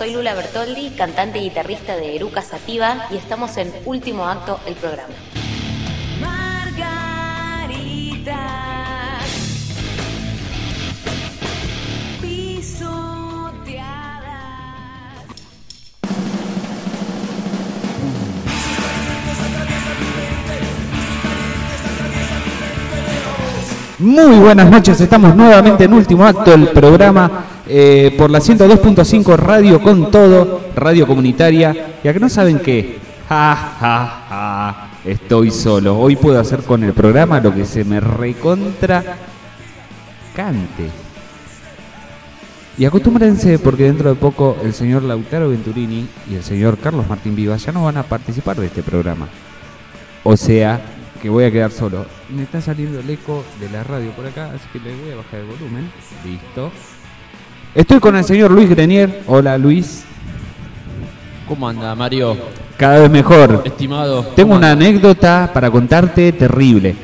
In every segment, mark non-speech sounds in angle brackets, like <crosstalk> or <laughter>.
soy Lula Bertoldi, cantante y guitarrista de Eruca Sativa y estamos en Último Acto, el programa. Margaritas pisoteadas. Muy buenas noches, estamos nuevamente en último acto del programa eh, por la 102.5 Radio con Todo, radio comunitaria. Y acá no saben qué, estoy solo. Hoy puedo hacer con el programa lo que se me recontra cante. Y acostúmbrense porque dentro de poco el señor Lautaro Venturini y el señor Carlos Martín Vivas ya no van a participar de este programa. O sea, que voy a quedar solo. Me está saliendo el eco de la radio por acá, así que le voy a bajar el volumen. Listo. Estoy con el señor Luis Grenier. Hola Luis. ¿Cómo anda, Mario? Cada vez mejor. Estimado. Tengo ¿cómo una anda? anécdota para contarte terrible.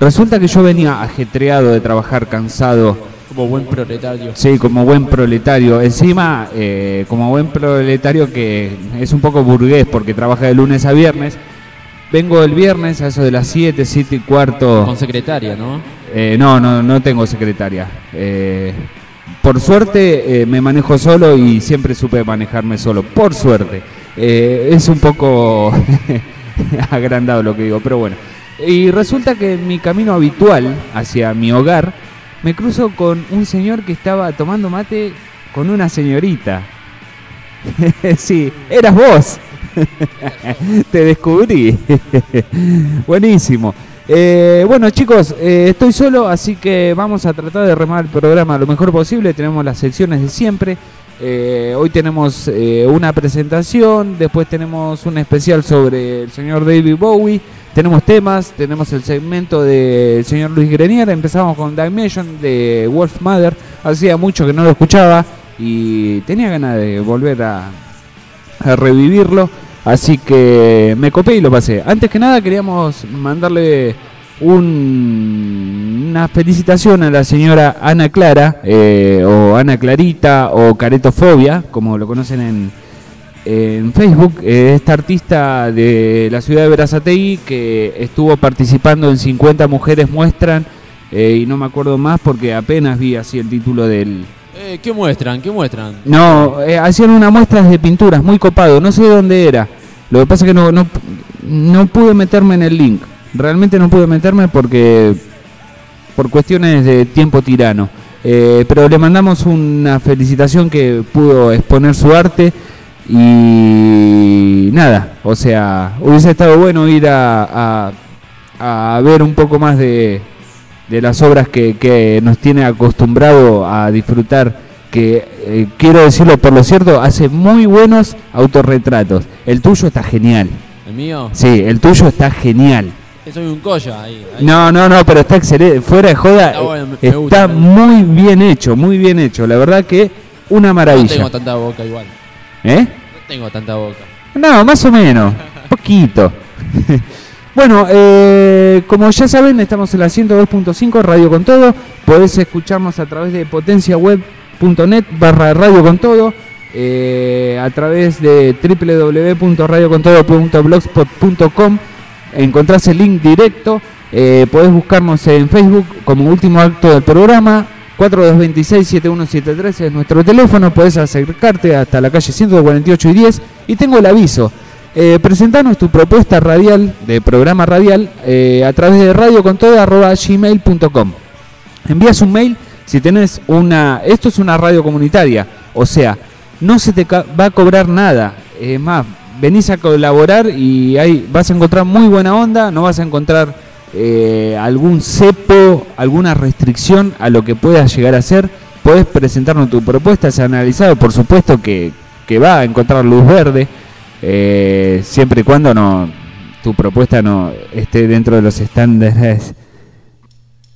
Resulta que yo venía ajetreado de trabajar, cansado, Como buen proletario. sí, como buen proletario. Encima, eh, como buen proletario que es un poco burgués porque trabaja de lunes a viernes. Vengo el viernes a eso de las 7, 7 y cuarto. Con secretaria, ¿no? Eh, no, no, no tengo secretaria. Eh, por suerte eh, me manejo solo y siempre supe manejarme solo. Por suerte. Eh, es un poco <laughs> agrandado lo que digo, pero bueno. Y resulta que en mi camino habitual hacia mi hogar me cruzo con un señor que estaba tomando mate con una señorita. <laughs> sí, eras vos. <laughs> Te descubrí. Buenísimo. Eh, bueno chicos, eh, estoy solo, así que vamos a tratar de remar el programa lo mejor posible. Tenemos las secciones de siempre. Eh, hoy tenemos eh, una presentación, después tenemos un especial sobre el señor David Bowie. Tenemos temas, tenemos el segmento del señor Luis Grenier. Empezamos con Dimension de Wolf Mother. Hacía mucho que no lo escuchaba y tenía ganas de volver a revivirlo. Así que me copé y lo pasé. Antes que nada queríamos mandarle un- una felicitación a la señora Ana Clara, eh, o Ana Clarita, o Caretofobia, como lo conocen en, en Facebook. Eh, esta artista de la ciudad de Verazategui que estuvo participando en 50 Mujeres Muestran, eh, y no me acuerdo más porque apenas vi así el título del, Eh, ¿Qué muestran? ¿Qué muestran? no, eh, hacían una muestra de pinturas, muy copado, no sé dónde era. Lo que pasa es que no, no, no pude meterme en el link. Realmente no pude meterme porque por cuestiones de tiempo tirano. Eh, pero le mandamos una felicitación que pudo exponer su arte y nada, o sea, hubiese estado bueno ir a- a ver un poco más de, de las obras que, que nos tiene acostumbrado a disfrutar, que eh, quiero decirlo por lo cierto, hace muy buenos autorretratos. El tuyo está genial. ¿El mío? Sí, el tuyo está genial. Soy un colla ahí. ahí. No, no, no, pero está excelente. Fuera de joda, Está bueno, gusta. muy bien hecho, muy bien hecho. La verdad que una No maravilla. tengo tanta boca igual. ¿Eh? No tengo tanta boca. No, más o menos. Poquito. <laughs> bueno, eh, como ya saben, estamos en la 102.5 Radio con Todo. Podés escucharnos a través de potenciaweb.net barra Radio Todo. eh, a través de www.radiocontodo.blogspot.com encontrás el link directo. eh, podés buscarnos en Facebook como último acto del programa. 4226-7173 es nuestro teléfono. Podés acercarte hasta la calle 148 y 10. Y tengo el aviso. Eh, presentanos tu propuesta radial, de programa radial, eh, a través de radiocontodo.gmail.com. Envías un mail si tenés una... Esto es una radio comunitaria. O sea, no se te va a cobrar nada. Es más, venís a colaborar y ahí vas a encontrar muy buena onda. No vas a encontrar eh, algún cepo, alguna restricción a lo que puedas llegar a ser. Podés presentarnos tu propuesta, se ha analizado. Por supuesto que, que va a encontrar luz verde. Eh, siempre y cuando no tu propuesta no esté dentro de los estándares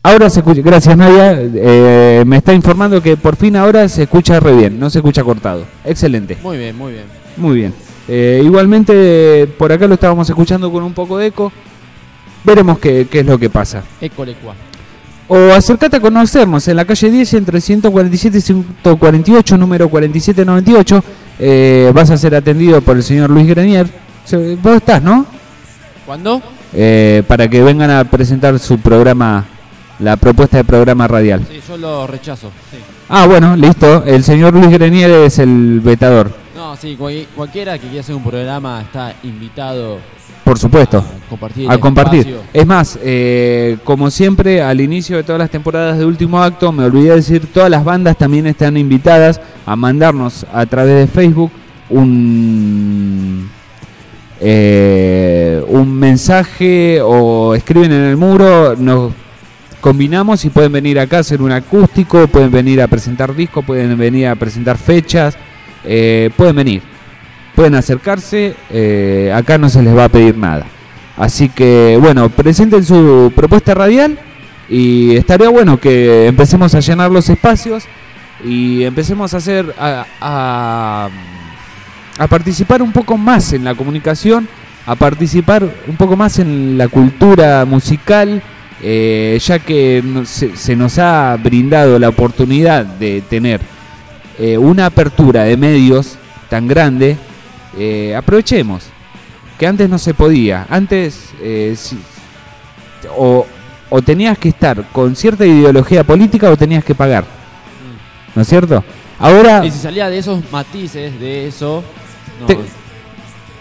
Ahora se escucha, gracias Nadia, eh, me está informando que por fin ahora se escucha re bien, no se escucha cortado. Excelente, Muy bien, muy bien. muy bien. Eh, igualmente por acá lo estábamos escuchando con un poco de eco, veremos qué, qué es lo que pasa. École qua. O acércate a conocernos en la calle 10 entre 147 y 148, número 4798. Eh, vas a ser atendido por el señor Luis Grenier. Vos estás, ¿no? ¿Cuándo? Eh, para que vengan a presentar su programa, la propuesta de programa radial. Sí, yo lo rechazo. Sí. Ah, bueno, listo. El señor Luis Grenier es el vetador, No, sí, cual- cualquiera que quiera hacer un programa está invitado por supuesto. a compartir. a compartir. Es más, eh, como siempre, al inicio de todas las temporadas de Último Acto, me olvidé de decir, todas las bandas también están invitadas a mandarnos a través de Facebook un, eh, un mensaje o escriben en el muro, nos combinamos y pueden venir acá a hacer un acústico, pueden venir a presentar discos, pueden venir a presentar fechas, eh, pueden venir pueden acercarse, eh, acá no se les va a pedir nada. Así que bueno, presenten su propuesta radial y estaría bueno que empecemos a llenar los espacios y empecemos a hacer a, a, a participar un poco más en la comunicación, a participar un poco más en la cultura musical, eh, ya que se, nos ha brindado la oportunidad de tener eh, una apertura de medios tan grande, eh, aprovechemos, que antes no se podía, antes o, o tenías que estar con cierta ideología política o tenías que pagar, ¿no es cierto? Ahora Y si salía de esos matices, de eso. No, Te-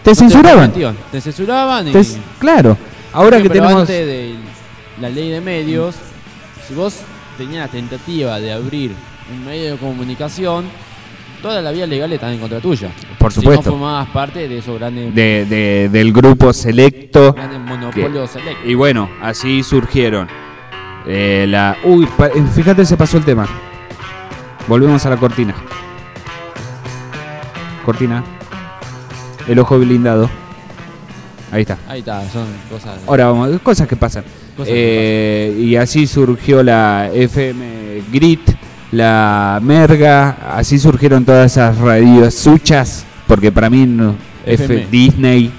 no censuraban. Te censuraban y. te- claro, ahora que Pero tenemos... antes de la ley de medios, si vos tenías la tentativa de abrir un medio de comunicación, todas las vías legales están en contra tuya. Por Si supuesto. no formabas parte de esos grandes, de, de- del grupo selecto grandes monopolios selectos. Y bueno, así surgieron. eh, la. Uy, eh, fíjate, se pasó el tema. Volvemos a la cortina. Cortina. El ojo blindado. Ahí está. Ahí está, son cosas. Ahora vamos, cosas que pasan. Cosas que Eh, y así surgió la FM Grit, la Merga, así surgieron todas esas radios suchas, porque para mí no, F. Disney,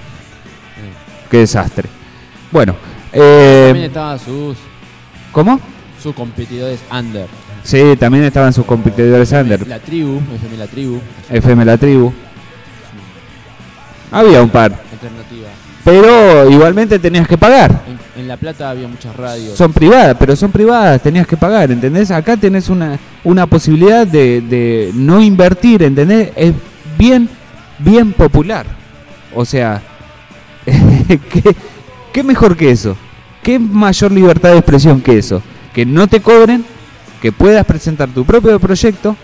qué desastre. Bueno, eh, También estaban sus, ¿cómo? sus competidores under. Sí, también estaban sus competidores under, La tribu, FM La Tribu, FM La Tribu. Había un par, alternativa. pero igualmente tenías que pagar. En, en La Plata había muchas radios. Son privadas, pero son privadas, tenías que pagar, ¿entendés? Acá tenés una, una posibilidad de, de no invertir, ¿entendés? Es bien, bien popular. O sea, <laughs> ¿qué, qué mejor que eso? ¿Qué mayor libertad de expresión que eso? Que no te cobren, que puedas presentar tu propio proyecto.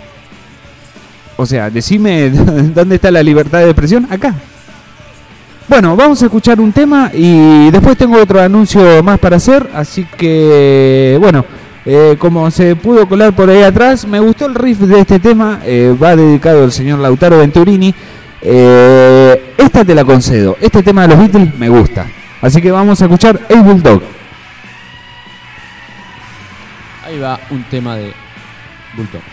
O sea, decime <laughs> dónde está la libertad de expresión. Acá. Bueno, vamos a escuchar un tema y después tengo otro anuncio más para hacer, así que bueno, eh, como se pudo colar por ahí atrás, me gustó el riff de este tema, eh, va dedicado al señor Lautaro Venturini. Eh, esta te la concedo, este tema de los Beatles me gusta, así que vamos a escuchar El Bulldog. Ahí va un tema de Bulldog.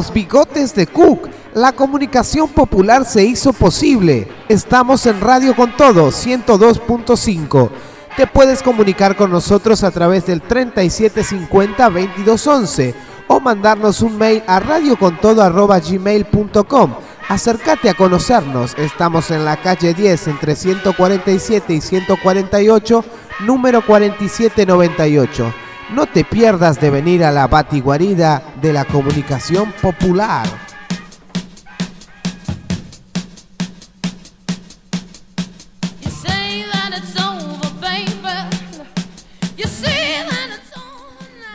Los bigotes de Cook. La comunicación popular se hizo posible. Estamos en Radio con Todo 102.5. Te puedes comunicar con nosotros a través del 3750-2211 o mandarnos un mail a radiocontodo.gmail.com. Acércate a conocernos. Estamos en la calle 10 entre 147 y 148, número 4798. No te pierdas de venir a la batiguarida de la comunicación popular.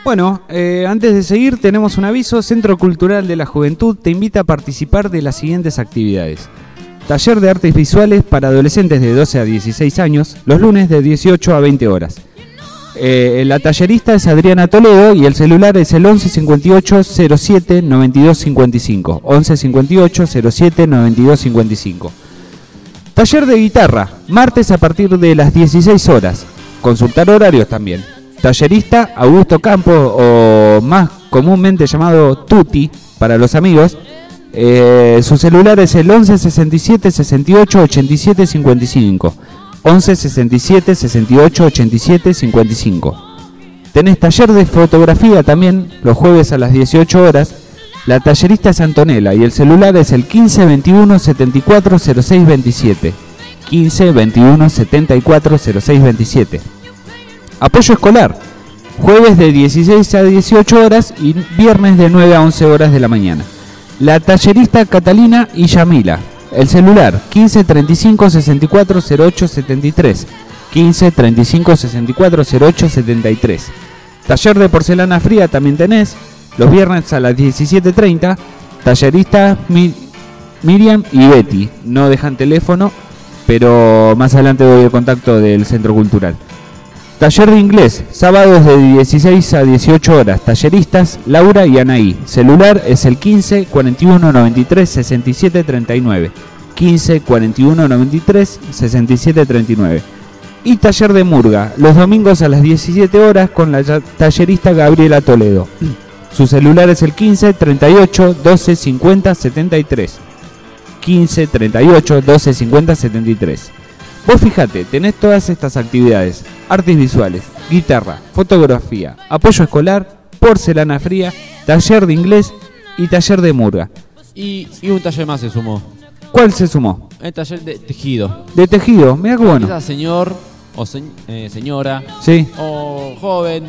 Bueno, eh, antes de seguir tenemos un aviso. Centro Cultural de la Juventud te invita a participar de las siguientes actividades. Taller de artes visuales para adolescentes de 12 a 16 años, los lunes de 18 a 20 horas. Eh, la tallerista es Adriana Toledo y el celular es el 11 58 07 92 55. 11 58 07 92 55. Taller de guitarra, martes a partir de las 16 horas. Consultar horarios también. Tallerista Augusto Campos, o más comúnmente llamado Tuti para los amigos. Eh, su celular es el 11 67 68 87 55. 11 67 68 87 55. Tenés taller de fotografía también los jueves a las 18 horas. La tallerista es Antonella y el celular es el 15 21 74 06 27. 15 21 74 06 27. Apoyo escolar. Jueves de 16 a 18 horas y viernes de 9 a 11 horas de la mañana. La tallerista Catalina y Yamila. El celular 15 35 64 08 73. 15 35 64 08 73. Taller de porcelana fría también tenés. Los viernes a las 17.30. Talleristas Mi- Miriam y Betty. No dejan teléfono, pero más adelante doy el contacto del centro cultural. Taller de inglés, sábados de 16 a 18 horas. Talleristas Laura y Anaí. Celular es el 15 41 93 67 39. 15 41 93 67 39. Y taller de murga, los domingos a las 17 horas con la tallerista Gabriela Toledo. Su celular es el 15 38 12 50 73. 15 38 12 50 73. Vos fíjate, tenés todas estas actividades: artes visuales, guitarra, fotografía, apoyo escolar, porcelana fría, taller de inglés y taller de murga. Y, y un taller más se sumó. ¿Cuál se sumó? El taller de tejido. De tejido, mira qué bueno. Quizás señor o se- eh, señora Sí, o joven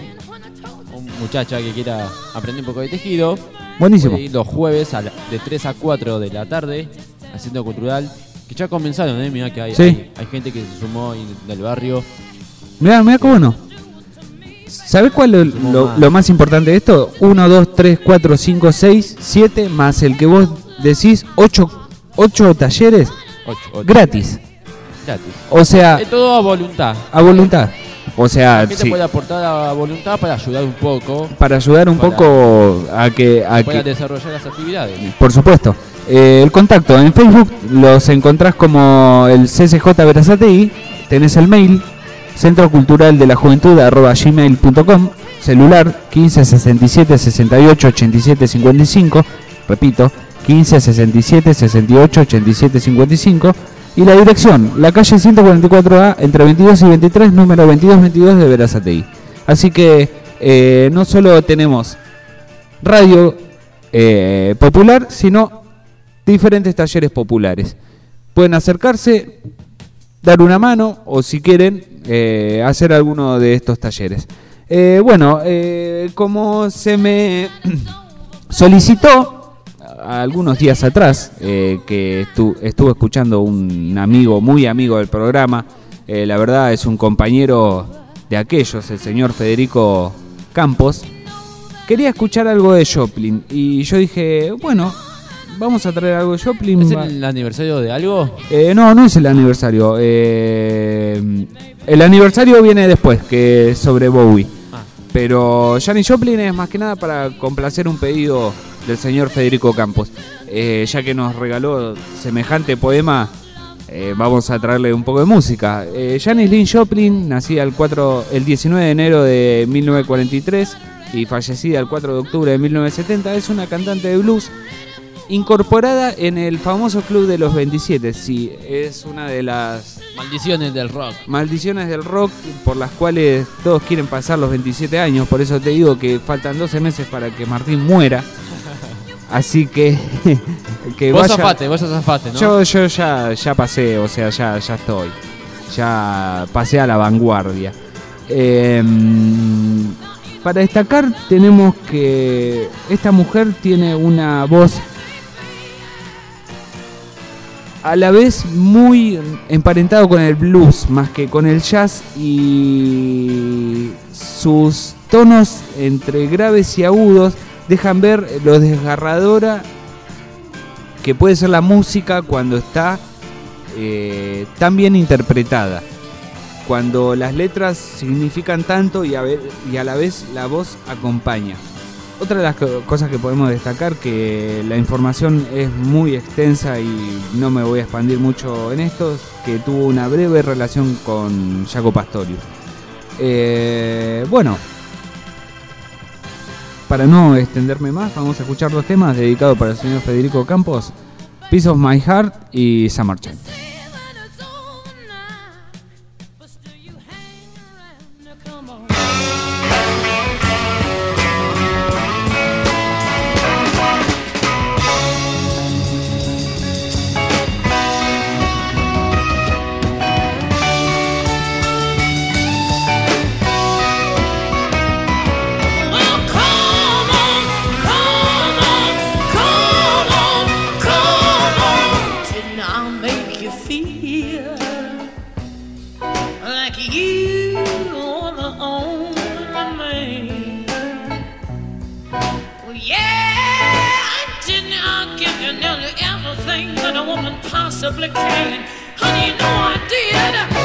o muchacha que quiera aprender un poco de tejido. buenísimo. ir los jueves a la- de 3 a 4 de la tarde Centro Cultural. Que ya comenzaron, ¿eh? Mirá que hay, Sí. hay, hay gente que se sumó ahí del barrio. Mira, mira qué bueno. ¿Sabés cuál es lo, más. lo más importante de esto? 1, 2, 3, 4, 5, 6, 7, más el que vos decís 8, talleres 8, 8. gratis. Gratis. O sea, Es todo a voluntad. a voluntad. O sea, La gente sí, puede aportar a voluntad para ayudar un poco, para ayudar un para- poco a que... A para que desarrollar las actividades. por supuesto. Eh, el contacto en Facebook los encontrás como el CCJ Verazategui. Tenés el mail centro cultural de la juventud arroba gmail.com celular 15 67 68 87 55 repito 15 67 68 87 55 y la dirección la calle 144A entre 22 y 23 número 2222 de Verazategui así que eh, no solo tenemos radio eh, popular, sino diferentes talleres populares. Pueden acercarse, dar una mano o si quieren eh, hacer alguno de estos talleres. Eh, bueno, eh, como se me <clears throat> solicitó algunos días atrás, que estu- estuve escuchando un amigo, muy amigo del programa, la verdad es un compañero de aquellos, el señor Federico Campos, quería escuchar algo de Joplin y yo dije, bueno, vamos a traer algo de Joplin. ¿Es el aniversario de algo? eh, no, no es el aniversario. eh, el aniversario viene después, que es sobre Bowie. Ah. Pero Janis Joplin es más que nada para complacer un pedido del señor Federico Campos. Eh, ya que nos regaló semejante poema, eh, vamos a traerle un poco de música. Eh, Janis Lynn Joplin, nacida el, 4, el 19 de enero de 1943 y fallecida el 4 de octubre de 1970, es una cantante de blues incorporada en el famoso Club de los 27. Sí, es una de las Maldiciones del rock. maldiciones del rock por las cuales todos quieren pasar los 27 años. Por eso te digo que faltan 12 meses para que Martín muera. Así que. <laughs> que vos vaya- zafate, vos zafate, ¿no? Yo, yo ya, ya pasé, o sea, ya, ya estoy. Ya pasé a la vanguardia. Em, para destacar tenemos que esta mujer tiene una voz a la vez muy emparentado con el blues más que con el jazz y sus tonos entre graves y agudos dejan ver lo desgarradora que puede ser la música cuando está eh, tan bien interpretada. Cuando las letras significan tanto y a, ver- y a la vez la voz acompaña. Otra de las co- cosas que podemos destacar que la información es muy extensa y no me voy a expandir mucho en esto, es que tuvo una breve relación con Jaco Pastorius. Eh, bueno, para no extenderme más, vamos a escuchar dos temas dedicados para el señor Federico Campos, Piece of My Heart y Summer Child. Everything that a woman possibly can? Honey, you know I did.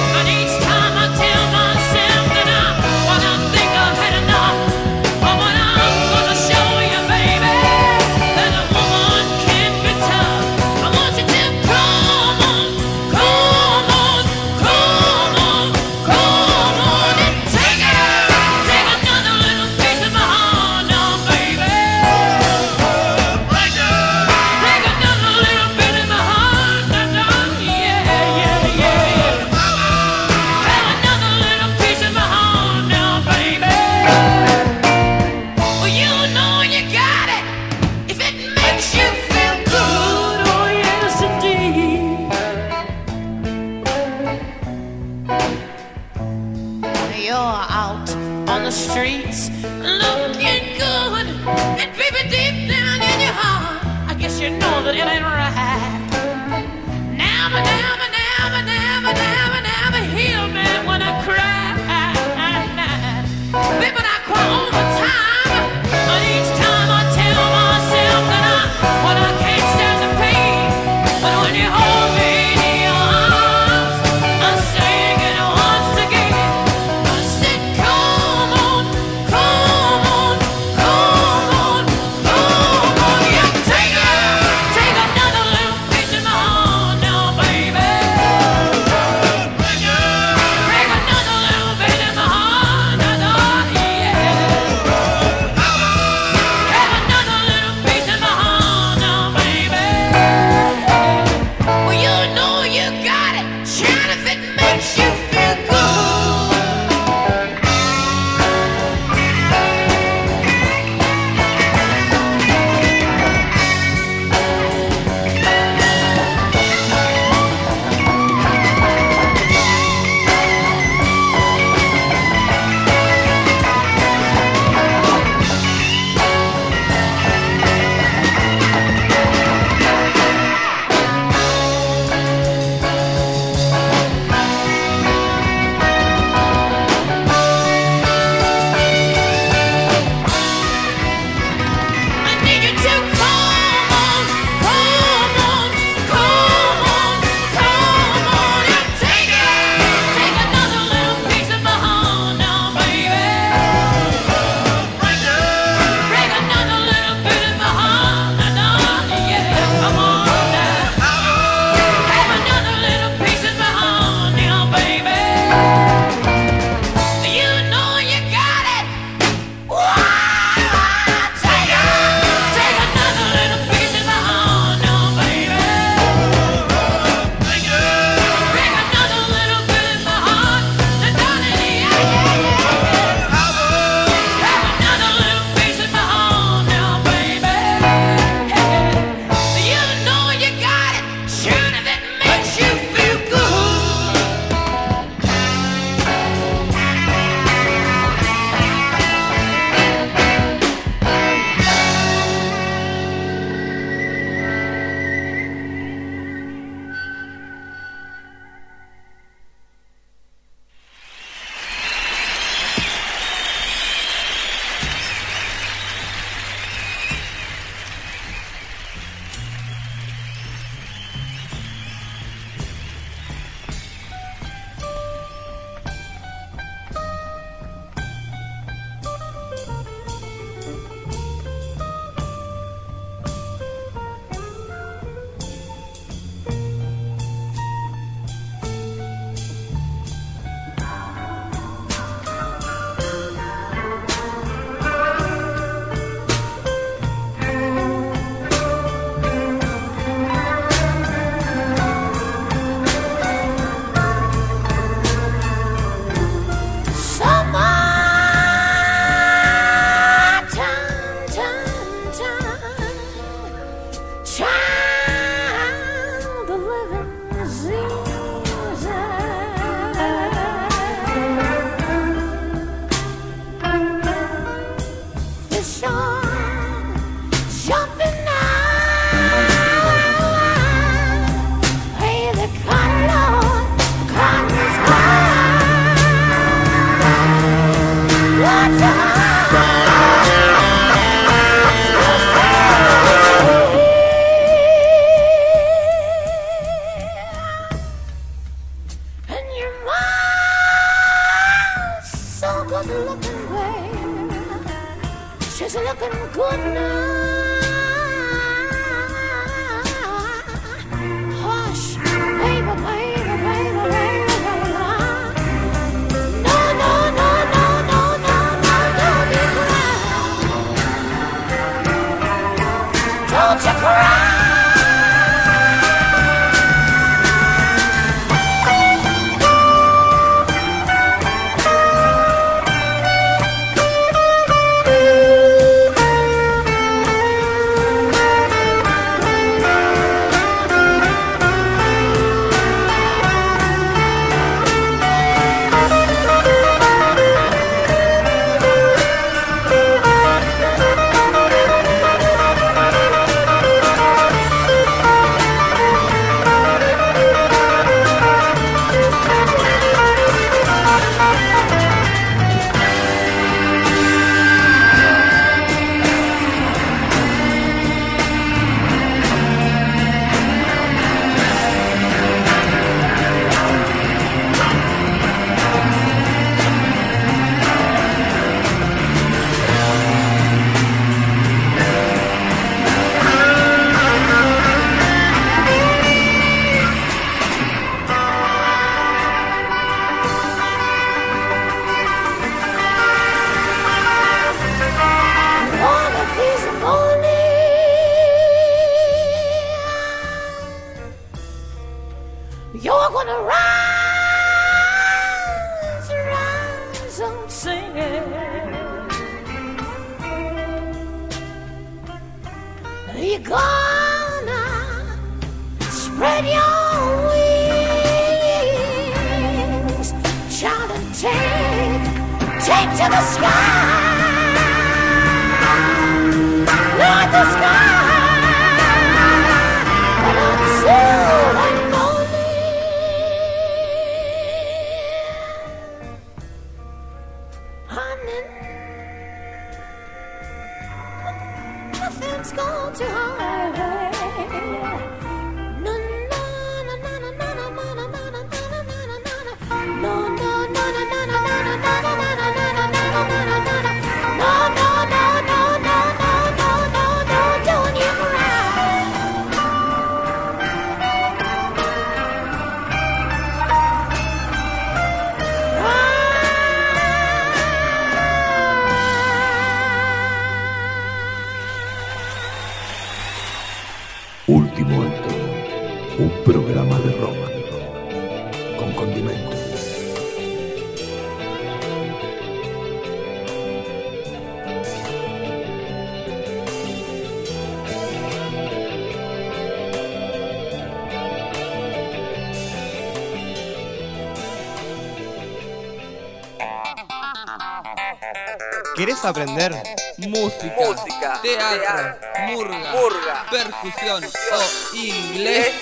¿Querés aprender? Música, teatro, murga, percusión o inglés.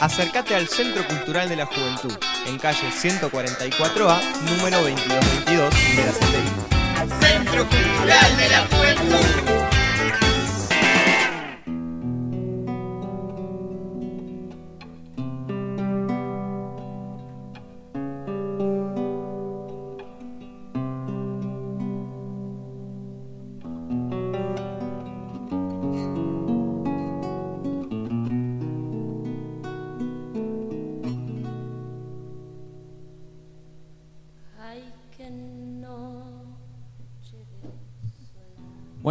Acércate al Centro Cultural de la Juventud, en calle 144A, número 2222 de la. Centro Cultural de la Juventud.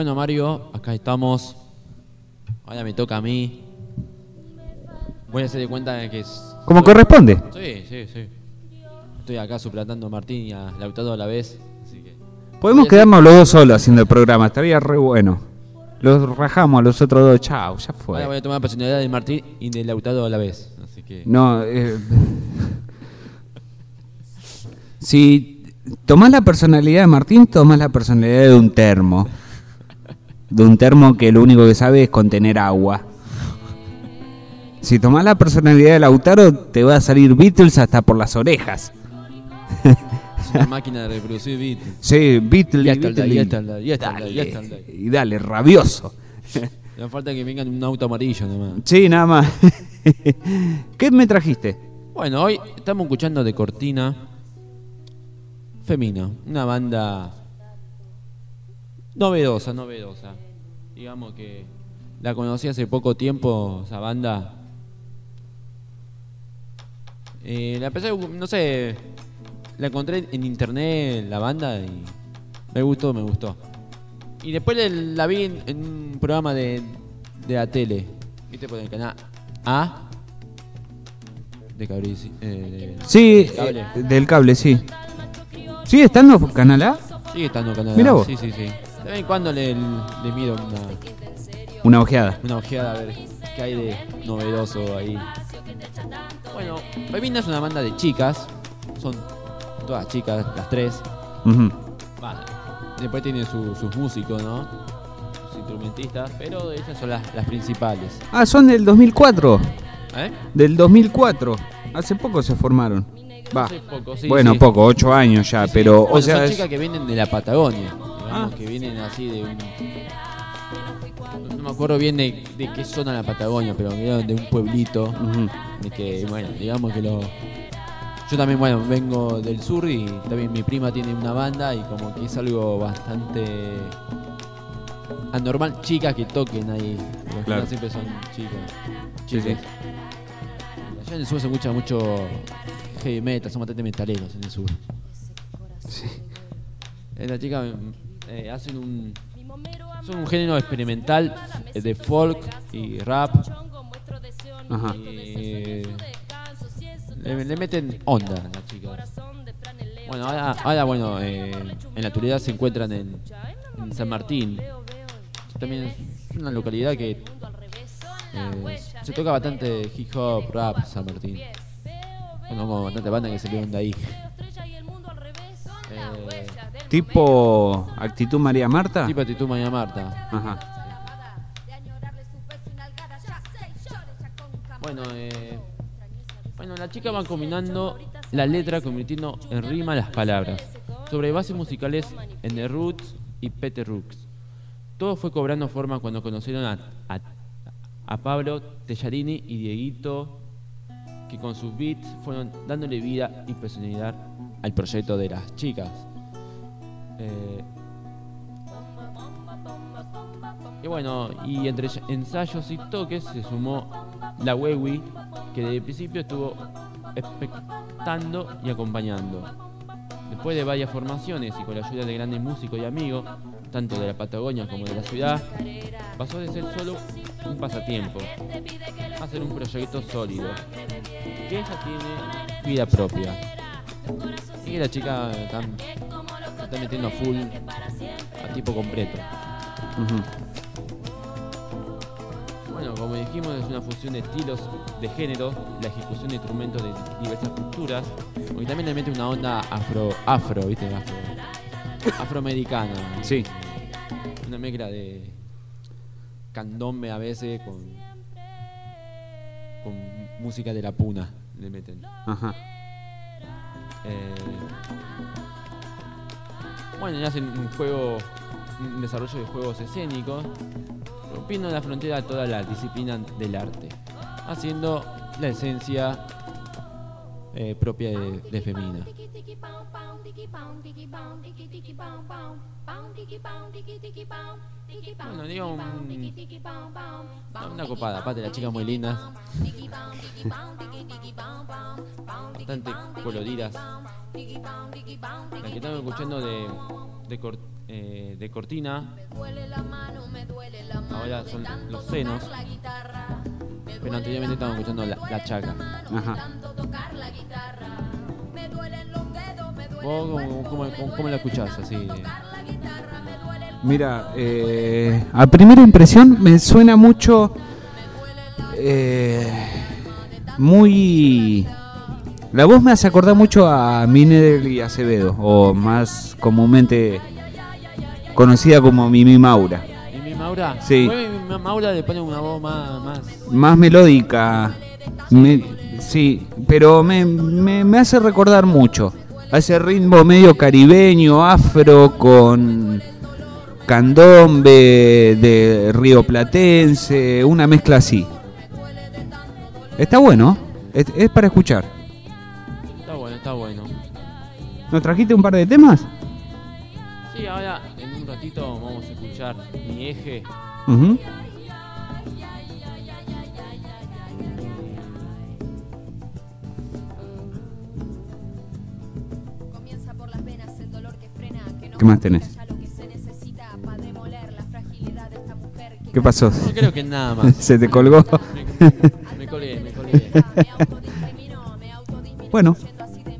Bueno, Mario, acá estamos. Ahora me toca a mí. Voy a hacer de cuenta de que es. Como corresponde. Sí, sí, sí. Estoy acá suplantando a Martín y a Lautaro a la vez. Así que. Podemos quedarnos los dos solos haciendo el programa, estaría re bueno. Los rajamos a los otros dos, chao, ya Ahora fue. voy a tomar la personalidad de Martín y de Lautaro a la vez. Así que. No, eh, <laughs> si tomás la personalidad de Martín, tomás la personalidad de un termo. De un termo que lo único que sabe es contener agua. Si tomás la personalidad de Lautaro, te va a salir Beatles hasta por las orejas. Es una máquina de reproducir Beatles. Sí, Beatles, Beatles. yesterday, yesterday, Dale. Y dale, rabioso. <laughs> Le falta que venga un auto amarillo nomás. Sí, nada más. <laughs> ¿Qué me trajiste? Bueno, hoy estamos escuchando de Cortina Femino, una banda novedosa, novedosa. Digamos que la conocí hace poco tiempo, esa banda. Eh, la empecé, no sé, la encontré en internet, la banda, y me gustó, me gustó. Y después la vi en, en un programa de, de la tele, ¿viste? Por el canal A. De Cabrici. Eh, de- Sí, Cable. eh, del cable, sí. ¿Sigue estando Canal A? Sigue estando Canadá. Mirá vos. Sí, sí, sí. De vez en cuando le, le miro una, Una ojeada. una ojeada a ver qué hay de novedoso ahí. Bueno, Femina es una banda de chicas. Son todas chicas, las tres. Va, Después tienen su- sus músicos, ¿no? Sus instrumentistas. Pero ellas son las, las principales. Ah, son del 2004. ¿Eh? Del 2004. Hace poco se formaron. Va. Hace poco, sí, bueno, sí. poco, ocho años ya, pero, Bueno, o sea, son es- chicas que vienen de la Patagonia. Digamos Ah. que vienen así de un. No me acuerdo bien de, de qué zona la Patagonia, pero vinieron de un pueblito. De que, bueno, digamos que lo. Yo también, bueno, vengo del sur y también mi prima tiene una banda y como que es algo bastante anormal. Chicas que toquen ahí. Los Claro. siempre son chicas. Chicas. Allá en el sur se escucha mucho heavy metal, son bastante metaleros en el sur. Eh, La chica eh, hacen un. Son un género experimental eh, de folk y rap. Ajá. Y le, le meten onda a la chica. Bueno, ahora, ahora, bueno, eh, en la actualidad se encuentran en, en San Martín. También es una localidad que eh, se toca bastante hip hop, rap, San Martín. Bueno, como bastante banda que salieron de ahí. Eh, tipo actitud María Marta. tipo actitud María Marta. Ajá. Bueno, eh, bueno, la chica va combinando la letra convirtiendo en rima las palabras, sobre bases musicales en The Roots y Peter Rooks. Todo fue cobrando forma cuando conocieron a, a, a Pablo Tellarini y Dieguito, que con sus beats fueron dándole vida y personalidad al proyecto de las chicas. Eh, y bueno, y entre ensayos y toques se sumó la Wewi, que desde el principio estuvo expectando y acompañando. Después de varias formaciones y con la ayuda de grandes músicos y amigos, tanto de la Patagonia como de la ciudad, pasó de ser solo un pasatiempo a ser un proyecto sólido, que ella tiene vida propia. Y que la chica está, está metiendo a full, a tipo completo. Bueno, como dijimos, es una fusión de estilos, de géneros, la ejecución de instrumentos de diversas culturas, porque también le mete una onda afro, afro, ¿viste? Afro, afroamericana. Sí. Una mezcla de candombe a veces con, con música de la puna, le meten. Ajá. Eh, bueno, y hacen un juego, un desarrollo de juegos escénicos, rompiendo la frontera de toda la disciplina del arte, haciendo la esencia eh, propia de, de Femina. Bueno, digo, un- una copada, aparte la chica muy linda, bastante coloridas. La que estamos escuchando de, de, cor- eh, de Cortina, ahora son los senos, pero anteriormente estábamos escuchando la, la chaca. Ajá. ¿Vos cómo, cómo- cómo- cómo la escuchás así? Mira, eh, a primera impresión me suena mucho eh, muy... La voz me hace acordar mucho a Minelli Acevedo, o más comúnmente conocida como Mimi Maura. ¿Y mi Maura? Sí. Después mi Maura le pone una voz más. más Más melódica. Me- sí, pero me, me- me hace recordar mucho. A ese ritmo medio caribeño, afro, con candombe de río platense, una mezcla así. Está bueno, es, es para escuchar. está bueno, está bueno. ¿Nos trajiste un par de temas? Sí, ahora en un ratito vamos a escuchar mi eje. Comienza esta mujer que ¿Qué pasó? No creo que nada más. <laughs> ¿Se te colgó? Me, me colgué, me colgué. bueno,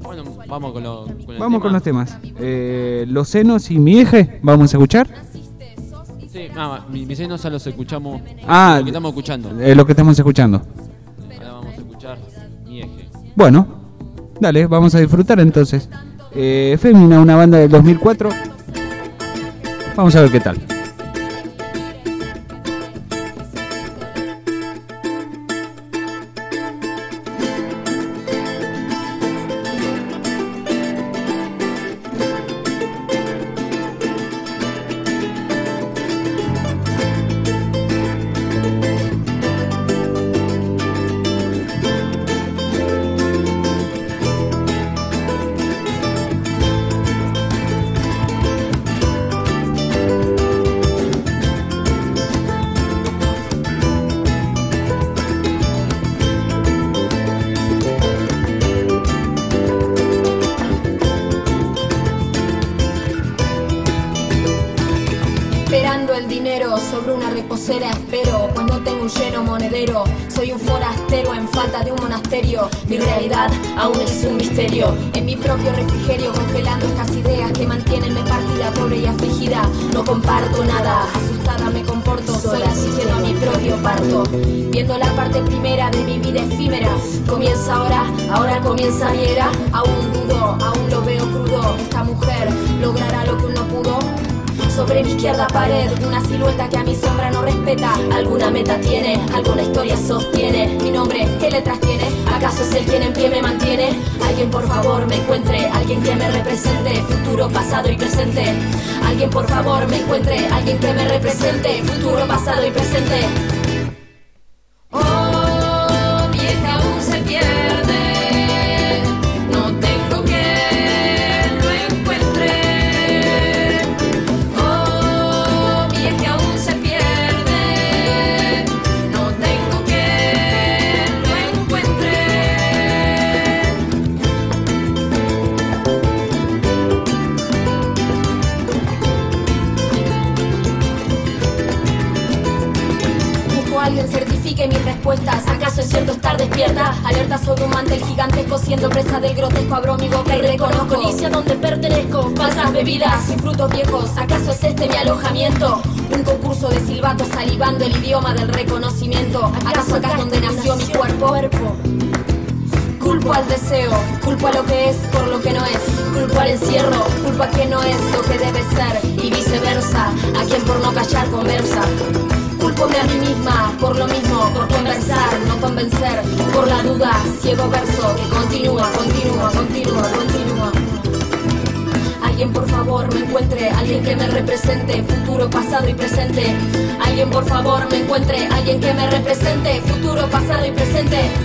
Bueno, vamos con, lo, con vamos con los temas. Eh, los senos y mi eje, vamos a escuchar. Sí, mi, mis senos ya los escuchamos. Ah, lo que estamos escuchando. Eh, lo que estamos escuchando. Ahora vamos a escuchar mi eje. Bueno, dale, vamos a disfrutar entonces. Eh, Femina, una banda del 2004. Vamos a ver qué tal. Izquierda pared, una silueta que a mi sombra no respeta. Alguna meta tiene, alguna historia sostiene. Mi nombre, ¿qué letras tiene? ¿Acaso es el quien en pie me mantiene? Alguien por favor me encuentre, alguien que me represente, futuro, pasado y presente. Alguien por favor me encuentre, alguien que me represente, futuro, pasado y presente. Bebidas y frutos viejos. ¿Acaso es este mi alojamiento? Un concurso de silbatos salivando el idioma del reconocimiento. ¿Acaso acá es donde nació mi cuerpo? Culpo al deseo, culpo a lo que es por lo que no es, culpo al encierro, culpo a quien no es lo que debe ser y viceversa, a quien por no callar conversa. Culpome a mí misma por lo mismo, por conversar, no convencer, por la duda, ciego verso que continúa, continúa, continúa, continúa. Alguien por favor me encuentre, alguien que me represente, futuro, pasado y presente. Alguien por favor me encuentre, alguien que me represente, futuro, pasado y presente.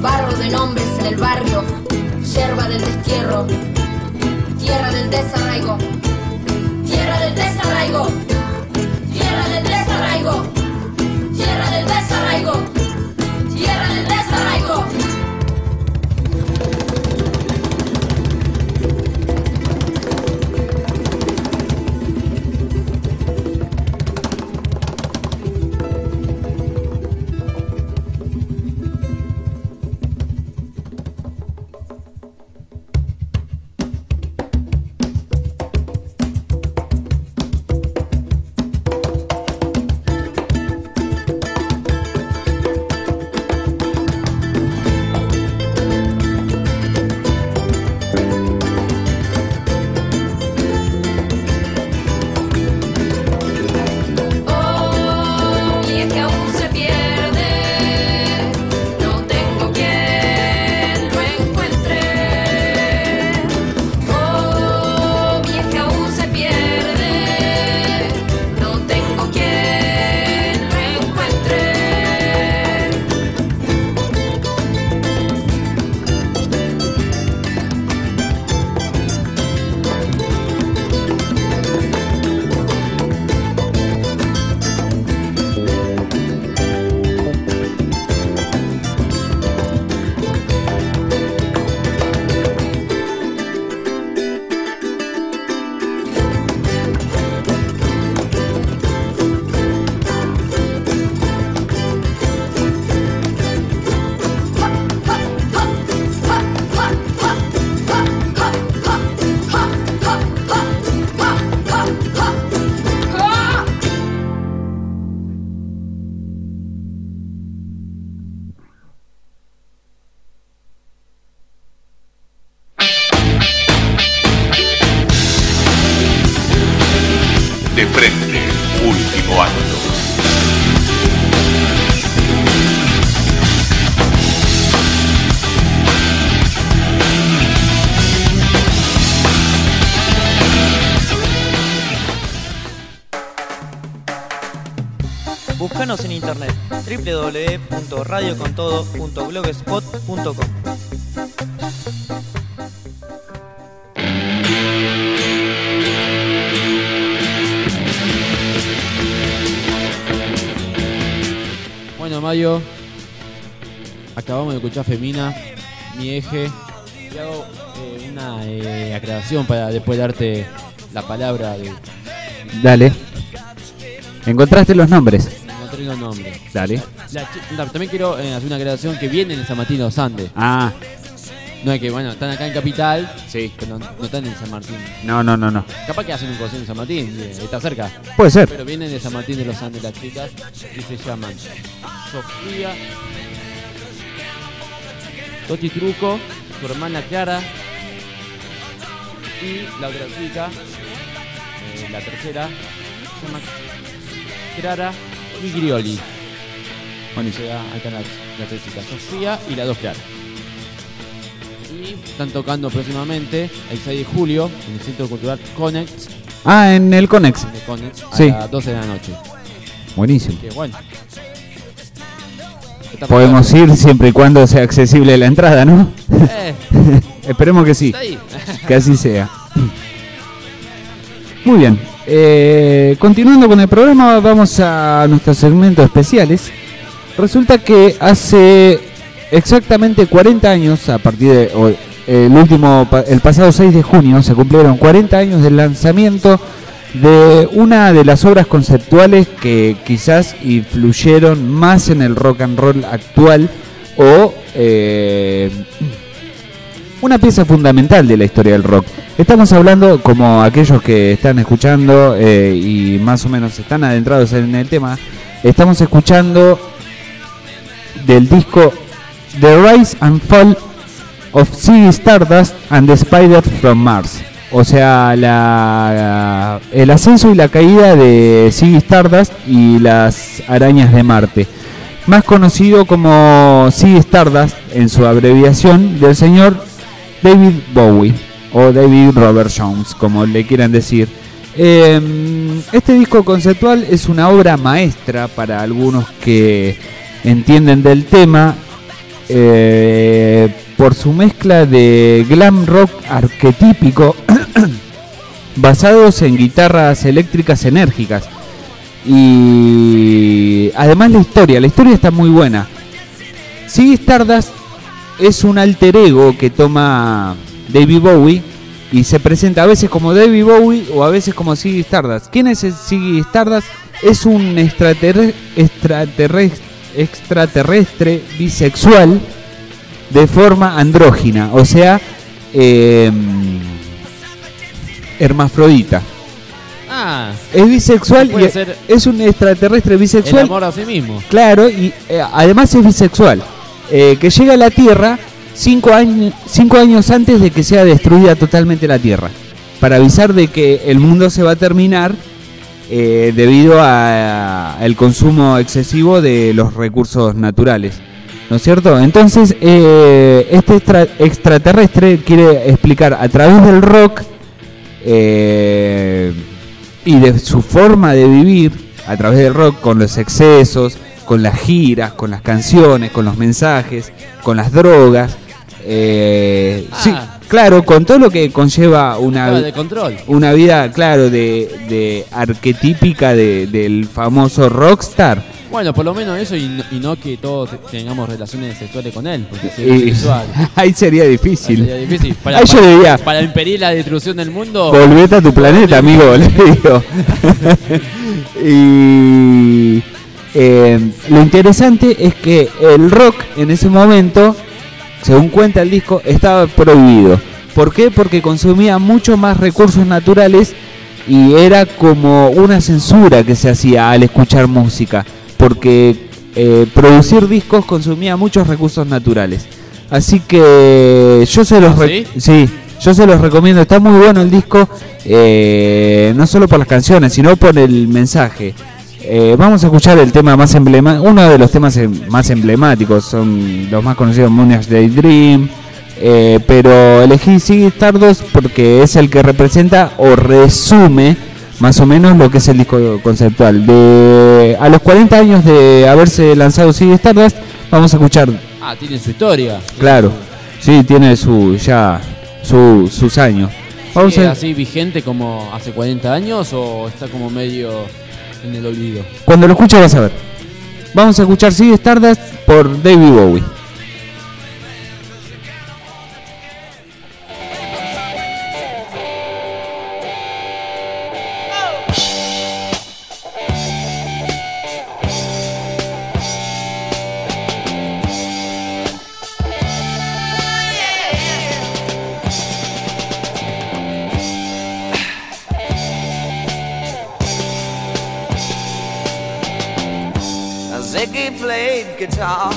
Barro de nombres en el barrio. Yerba del destierro. Tierra del desarraigo. Tierra del desarraigo. Tierra del desarraigo. Tierra del desarraigo. Tierra del desarraigo. www.radiocontodo.blogspot.com Bueno, Mario, acabamos de escuchar Femina, mi eje. Y hago eh, una eh, aclaración para después darte la palabra de Dale. ¿Encontraste los nombres? Encontré los nombres. Dale. La chi- no, también quiero eh, hacer una aclaración que vienen en San Martín de los Andes. Ah, No es que, bueno, están acá en Capital, sí. pero no, no están en San Martín. No, no, no, no. Capaz que hacen un concierto en San Martín, eh, está cerca. Puede ser. Pero vienen de San Martín de los Andes las chicas y se llaman Sofía, Toti Truco, su hermana Clara y la otra chica, eh, la tercera, se llama Clara Migrioli. Bueno, y da acá tres chicas, Sofía y las dos Clara. Y están tocando próximamente el 6 de julio en el Centro Cultural Connect Ah, en el Conex. de Connect a Sí. las 12 de la noche. Buenísimo. Que bueno. Podemos ir siempre y cuando sea accesible la entrada, ¿no? Eh, <laughs> Esperemos que sí. Que así sea. Muy bien. Eh, continuando con el programa, vamos a nuestros segmentos especiales. Resulta que hace exactamente 40 años, a partir de hoy, el último, el pasado 6 de junio, se cumplieron 40 años del lanzamiento de una de las obras conceptuales que quizás influyeron más en el rock and roll actual o eh, una pieza fundamental de la historia del rock. Estamos hablando, como aquellos que están escuchando eh, y más o menos están adentrados en el tema, estamos escuchando del disco The Rise and Fall of Ziggy Stardust and the Spider from Mars. O sea, la, el ascenso y la caída de Ziggy Stardust y las arañas de Marte. Más conocido como Ziggy Stardust en su abreviación del señor David Bowie. o David Robert Jones, como le quieran decir. Eh, este disco conceptual es una obra maestra para algunos que entienden del tema eh, por su mezcla de glam rock arquetípico <coughs> basados en guitarras eléctricas enérgicas. Y además la historia, la historia está muy buena. Ziggy Stardust es un alter ego que toma David Bowie y se presenta a veces como David Bowie o a veces como Ziggy Stardust. ¿Quién es el Ziggy Stardust? Es un extraterre- extraterrestre, extraterrestre bisexual de forma andrógina, o sea, eh, hermafrodita. Ah, Es bisexual y es un extraterrestre el bisexual. amor a sí mismo. Claro, y eh, además es bisexual. Eh, que llega a la Tierra cinco, años cinco años antes de que sea destruida totalmente la Tierra. Para avisar de que el mundo se va a terminar eh, debido al consumo excesivo de los recursos naturales. ¿No es cierto? Entonces, eh, este extra- extraterrestre quiere explicar a través del rock eh, y de su forma de vivir a través del rock con los excesos, con las giras, con las canciones, con los mensajes, con las drogas. eh, sí, Ah. claro, con todo lo que conlleva una, de control. una vida, claro, de, de arquetípica de- del famoso rockstar. Bueno, por lo menos eso y no, y no que todos te- tengamos relaciones sexuales con él, porque si es bisexual. <laughs> ahí sería difícil. Sería difícil. Para, Ahí yo para- diría, para impedir la destrucción del mundo. Volvete a tu planeta, amigo, le digo. <laughs> <laughs> y eh, lo interesante es que el rock en ese momento, según cuenta el disco, estaba prohibido. ¿Por qué? Porque consumía mucho más recursos naturales y era como una censura que se hacía al escuchar música. Porque eh, producir discos consumía muchos recursos naturales. Así que yo se los ¿Ah, sí, yo se los recomiendo. Está muy bueno el disco, eh, no solo por las canciones, sino por el mensaje. Eh, vamos a escuchar el tema más emblemático, uno de los temas em- más emblemáticos, son los más conocidos, Moonage Daydream. eh, pero elegí Ziggy Stardust porque es el que representa o resume más o menos lo que es el disco conceptual. De, a los 40 años de haberse lanzado Ziggy Stardust, vamos a escuchar Ah, tiene su historia. Claro, sí, tiene su ya su, sus años. Vamos ¿Sigue a, así vigente como hace 40 años o está como medio en el olvido? cuando lo escuches vas a ver. Vamos a escuchar Sigue Stardust por David Bowie. Guitar,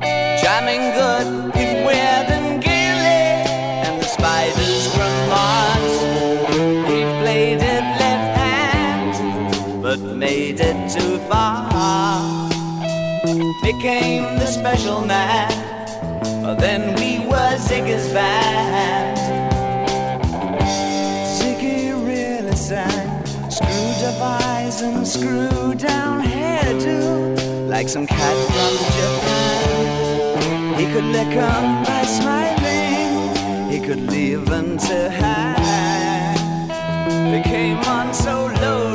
jamming good with Weird and Gilly and the Spiders from Mars. He played it left hand, but made it too far. Became the special man, then we were Ziggy's band. Ziggy really sang, screwed up eyes and screwed down hairdo, like some cat from Japan. He could lick 'em by smiling, he could leave them to hang. Became on so loaded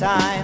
time,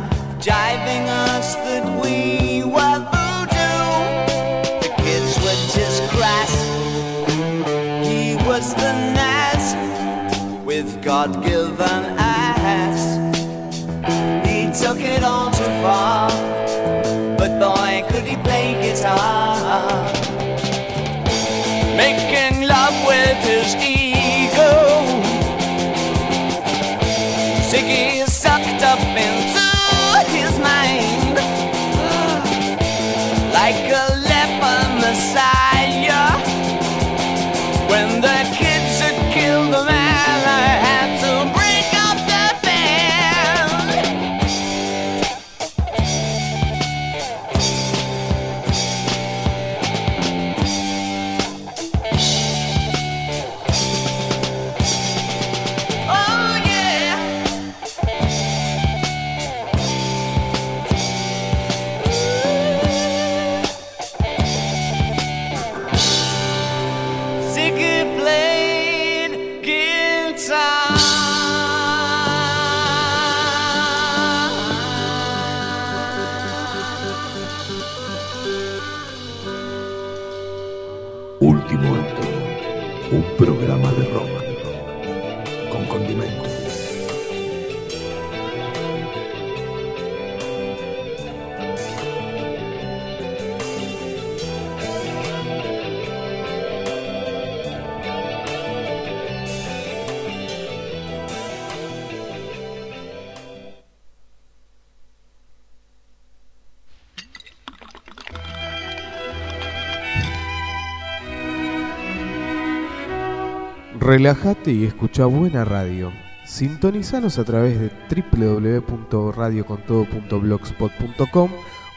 Relájate y escucha buena radio. Sintonizanos a través de www.radiocontodo.blogspot.com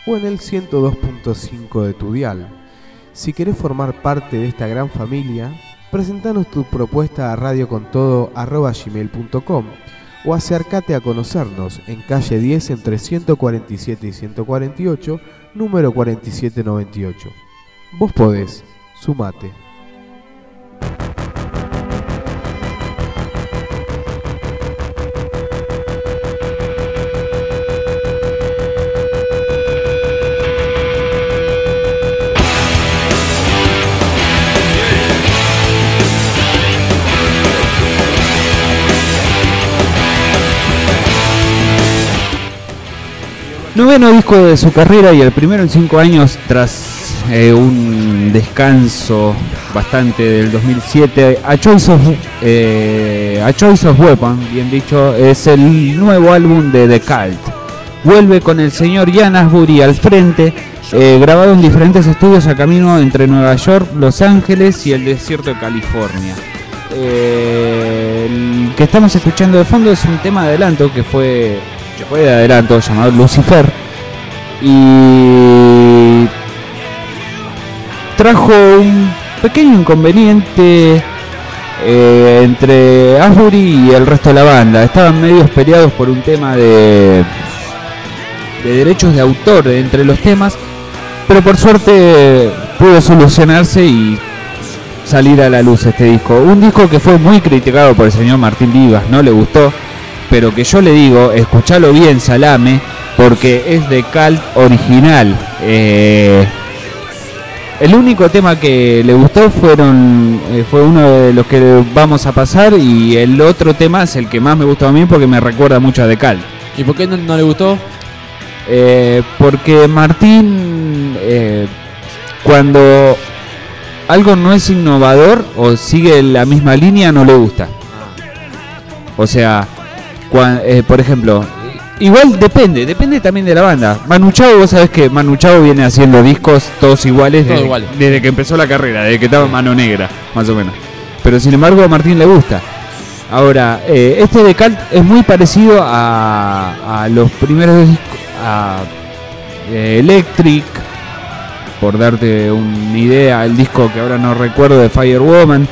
o en el 102.5 de tu dial. Si querés formar parte de esta gran familia, presentanos tu propuesta a radiocontodo.gmail.com o acércate a conocernos en calle 10 entre 147 y 148, número 4798. Vos podés, sumate. Noveno disco de su carrera y el primero en cinco años tras eh, un descanso bastante del 2007. A Choice, of, eh, A Choice of Weapon, bien dicho, es el nuevo álbum de The Cult. Vuelve con el señor Ian Asbury al frente, eh, grabado en diferentes estudios a camino entre Nueva York, Los Ángeles y el desierto de California. Eh, que estamos escuchando de fondo es un tema de adelanto que fue que fue de adelanto llamado Lucifer y trajo un pequeño inconveniente eh, entre Asbury y el resto de la banda. Estaban medios peleados por un tema de, de derechos de autor entre los temas, pero por suerte pudo solucionarse y salir a la luz este disco. Un disco que fue muy criticado por el señor Martín Vivas, no le gustó, pero que yo le digo, escuchalo bien, salame, porque es de cult original. Eh, el único tema que le gustó fueron eh, fue uno de los que vamos a pasar y el otro tema es el que más me gustó a mí porque me recuerda mucho a The Cult. ¿Y por qué no, no le gustó? Eh, porque Martín, cuando algo no es innovador o sigue la misma línea, no le gusta. O sea, eh, por ejemplo, igual depende, depende también de la banda. Manu Chao, vos sabés que Manu Chao viene haciendo discos todos iguales, desde, que empezó la carrera, desde que estaba en Mano Negra, más o menos. Pero sin embargo a Martín le gusta. Ahora, eh, este de Cult es muy parecido a, a los primeros discos, a eh, Electric, por darte una idea, el disco que ahora no recuerdo de Firewoman.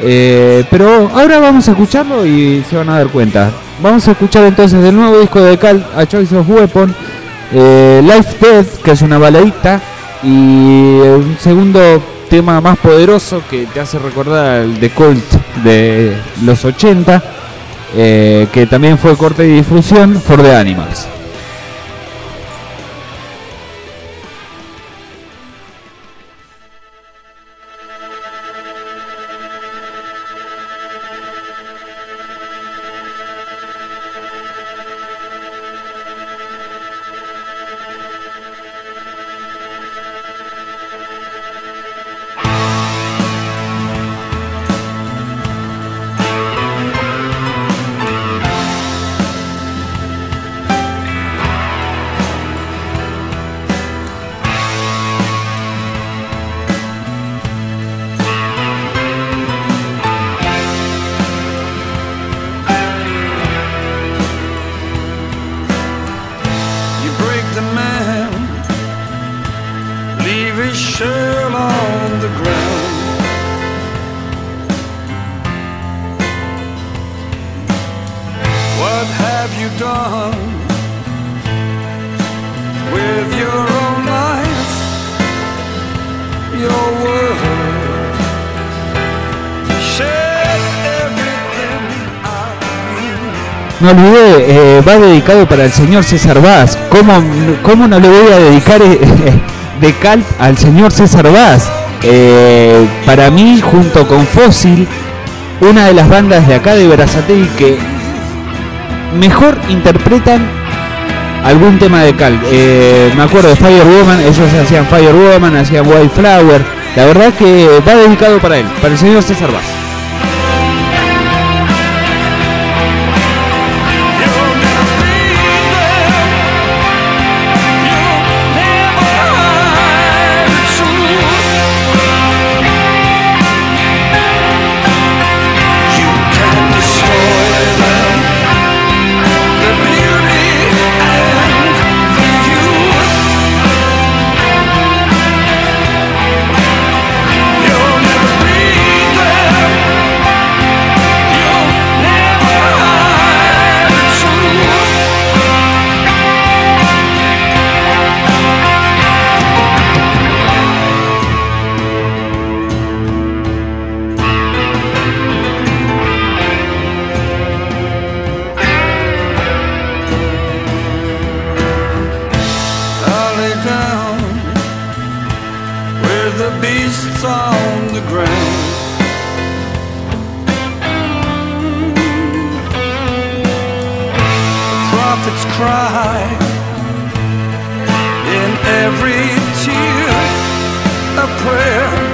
Eh, pero ahora vamos a escucharlo y se van a dar cuenta. Vamos a escuchar entonces del nuevo disco de Cal, A Choice of Weapon, eh, Life Death, que es una baladita, y un segundo tema más poderoso que te hace recordar al The Cult de los 80, eh, que también fue corte y difusión, For the Animals. Va dedicado para el señor César Vaz. ¿Cómo, cómo no le voy a dedicar eh, de Calp al señor César Vaz? Eh, para mí, junto con Fósil, una de las bandas de acá de Berazategui que mejor interpretan algún tema de Calp. Eh, me acuerdo de Fire Woman, ellos hacían Fire Woman, hacían White Flower. La verdad que va dedicado para él, para el señor César Vaz. On the ground. Prophets cry in every tear a prayer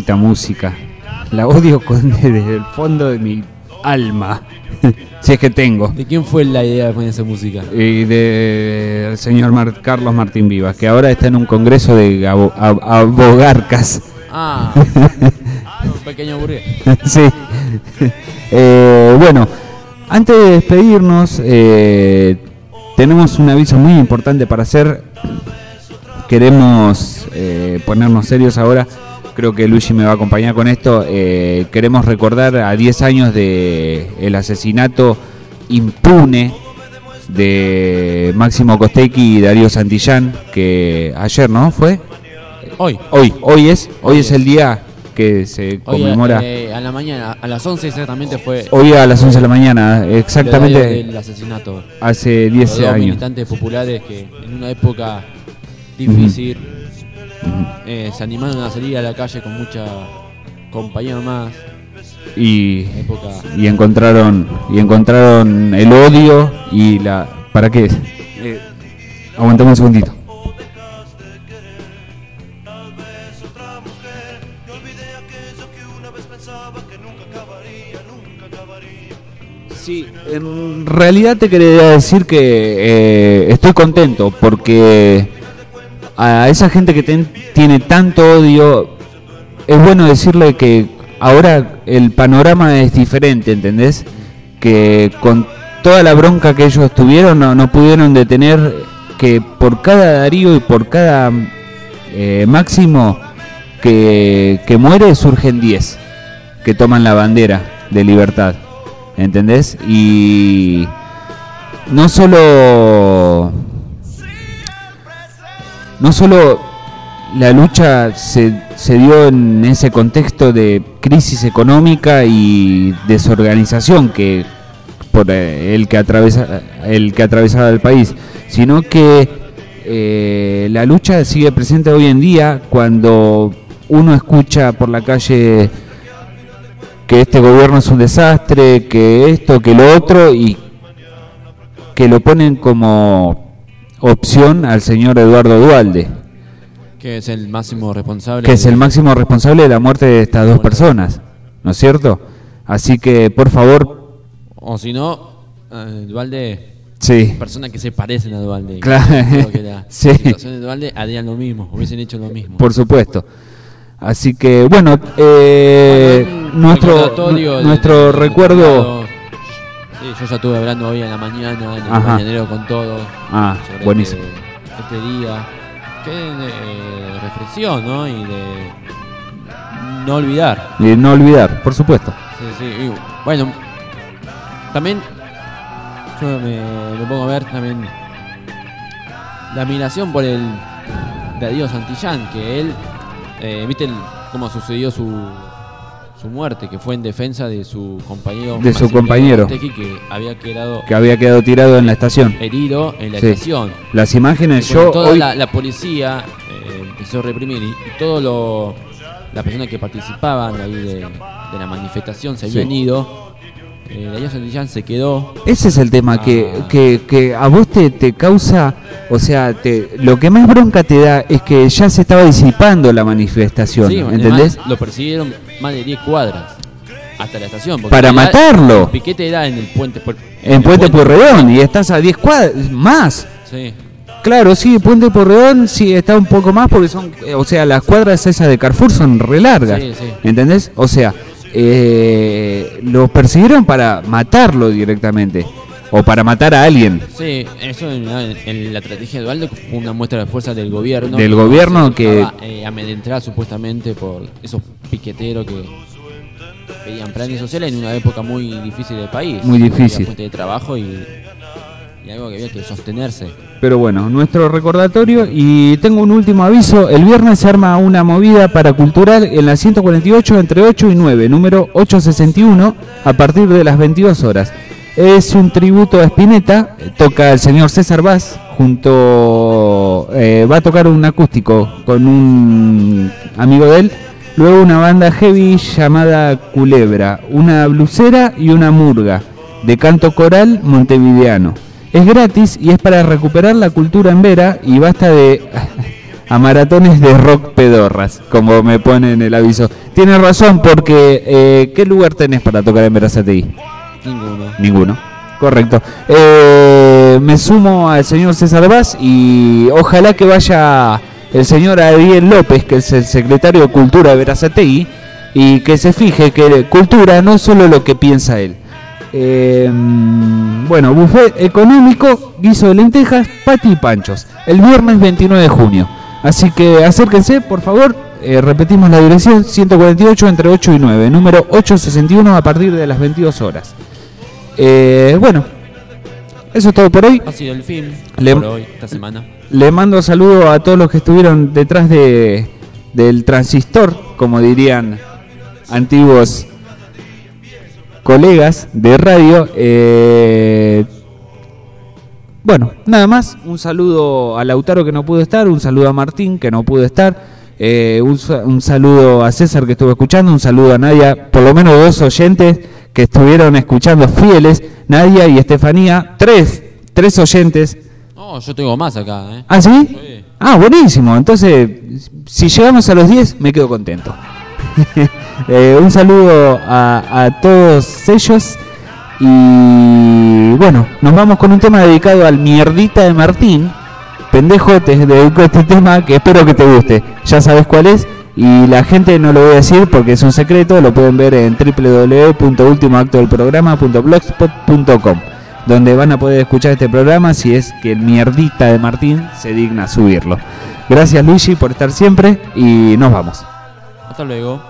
Maldita música. La odio con, <laughs> desde el fondo de mi alma. <laughs> si es que tengo. ¿De quién fue la idea de poner esa música? Y del señor Mar- Carlos Martín Vivas, que ahora está en un congreso de abo- ab- abogarcas. Ah, <laughs> un pequeño burgués. sí. Eh, bueno, antes de despedirnos, eh, tenemos un aviso muy importante para hacer. Queremos eh, ponernos serios ahora. Creo que Luigi me va a acompañar con esto. Eh, queremos recordar a 10 años de el asesinato impune de Máximo Costecchi y Darío Santillán, que ayer, ¿no? ¿Fue? Hoy. Hoy, hoy es, hoy es el día que se Hoy, conmemora. eh, a la mañana, a las 11 exactamente fue. Hoy a las 11 de la mañana, exactamente. el asesinato. Hace 10 Los dos años. militantes populares que en una época difícil eh, se animaron a salir a la calle con mucha compañía más. Y, Época. y encontraron y encontraron el odio y la ¿para qué? Eh, aguantame un segundito. Sí, en realidad te quería decir que eh, estoy contento porque a esa gente que tiene tanto odio es bueno decirle que ahora el panorama es diferente, ¿entendés? Que con toda la bronca que ellos tuvieron no, no pudieron detener que por cada Darío y por cada eh, Máximo que, que muere surgen 10 que toman la bandera de libertad, ¿entendés? Y no solo no solo la lucha se, se dio en ese contexto de crisis económica y desorganización que por eh, el que atraviesa el que atravesaba el país, sino que eh, la lucha sigue presente hoy en día cuando uno escucha por la calle que este gobierno es un desastre, que esto, que lo otro y que lo ponen como opción al señor Eduardo Dualde Que es el máximo responsable. que es el máximo responsable de la muerte de estas dos personas, ¿no es cierto? Así que, por favor, O si no, eh, Dualde. Sí. Personas que se parecen a Dualde. Claro. Que <laughs> la Sí. situación de Dualde harían lo mismo, hubiesen hecho lo mismo. por supuesto. Así que, bueno, eh, nuestro, de- nuestro de- recuerdo... Yo ya estuve hablando hoy en la mañana, en el Ajá. mañanero con todos. Ah, sobre buenísimo. Este, este día. Que de eh, reflexión, ¿no? Y de no olvidar. Y no olvidar, por supuesto. Sí, sí. y bueno, también yo me, me pongo a ver también la admiración por el Darío Santillán, que él, eh, viste el- cómo sucedió su, su muerte, que fue en defensa de su compañero. De su compañero. Que había quedado Que había quedado tirado en la estación. herido en la Sí. estación. Las imágenes, Y yo toda hoy... la, la policía eh, empezó a reprimir y, y todo lo las personas que participaban ahí de, de la manifestación se Sí. habían ido. Eh, Darío Santillán se quedó. Ese es el tema, que, Ah. que, que a vos te, te causa, o sea, te, lo que más bronca te da es que ya se estaba disipando la manifestación, Sí, ¿entendés? además, lo persiguieron más de 10 cuadras hasta la estación. porque Para en matarlo. El piquete era en el puente. Puer- En Puente Pueyrredón, y estás a 10 cuadras, más. Sí. Claro, sí, Puente Pueyrredón sí está un poco más porque son, o sea, las cuadras esas de Carrefour son re largas, Sí, sí. ¿entendés? O sea, eh, lo persiguieron para matarlo directamente, o para matar a alguien. Sí, eso en, la- en la estrategia de Dualde fue una muestra de fuerza del gobierno. Del gobierno que- eh, amedrentar supuestamente por esos piqueteros que pedían planes sociales en una época muy difícil del país. Muy difícil. fuente de trabajo y, y algo que había que sostenerse. Pero bueno, nuestro recordatorio y tengo un último aviso. El viernes se arma una movida para cultural en la 148 entre 8 y 9, número 861, a partir de las 22 horas. Es un tributo a Spinetta, toca el señor César Vaz, junto eh, va a tocar un acústico con un amigo de él, luego una banda heavy llamada Culebra, una blusera y una murga, de canto coral montevideano. Es gratis y es para recuperar la cultura en Vera y basta de <laughs> a maratones de rock pedorras, como me pone en el aviso. Tiene razón porque eh, ¿qué lugar tenés para tocar en Verazatei? Ninguno. Ninguno. Correcto. Eh, me sumo al señor César Vaz y ojalá que vaya el señor Ariel López, que es el secretario de Cultura de Verazatei, y que se fije que cultura no es solo lo que piensa él. Eh, bueno, buffet económico, guiso de lentejas, pati y panchos. El viernes 29 de junio. Así que acérquense, por favor. Eh, repetimos la dirección 148 entre 8 y 9, número 861 a partir de las 22 horas. Eh, bueno, eso es todo por hoy. Ha sido el fin Le- por hoy, esta semana. Le mando saludos a todos los que estuvieron detrás de, del transistor, como dirían antiguos colegas de radio. Eh, bueno, nada más. Un saludo a Lautaro que no pudo estar, un saludo a Martín que no pudo estar, eh, un, un saludo a César que estuvo escuchando, un saludo a Nadia, por lo menos dos oyentes que estuvieron escuchando fieles, Nadia y Estefanía, tres, tres oyentes. No, yo tengo más acá, ¿eh? ¿Ah, sí? Ah, buenísimo. Entonces, si llegamos a los 10, me quedo contento. <laughs> Eh, un saludo a, a todos ellos. Y bueno, nos vamos con un tema dedicado al mierdita de Martín. Pendejo, te dedico este tema que espero que te guste. Ya sabes cuál es. Y la gente no lo voy a decir porque es un secreto. Lo pueden ver en www.ultimoactodelprograma.blogspot.com donde van a poder escuchar este programa si es que el mierdita de Martín se digna a subirlo. Gracias Luigi por estar siempre y nos vamos. Hasta luego.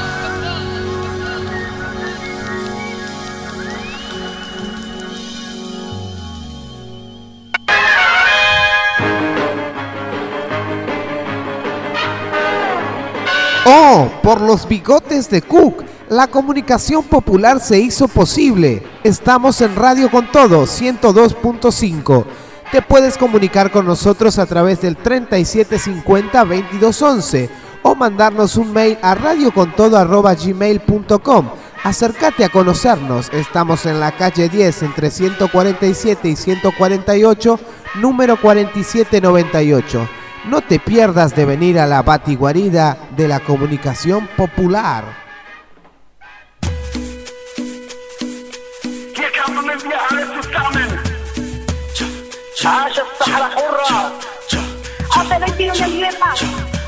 Oh, por los bigotes de Cook, la comunicación popular se hizo posible. Estamos en Radio con Todo 102.5. Te puedes comunicar con nosotros a través del 3750-2211 o mandarnos un mail a radiocontodo.gmail.com. Acércate a conocernos. Estamos en la calle 10 entre 147 y 148, número 4798. No te pierdas de venir a la batiguarida de la comunicación popular.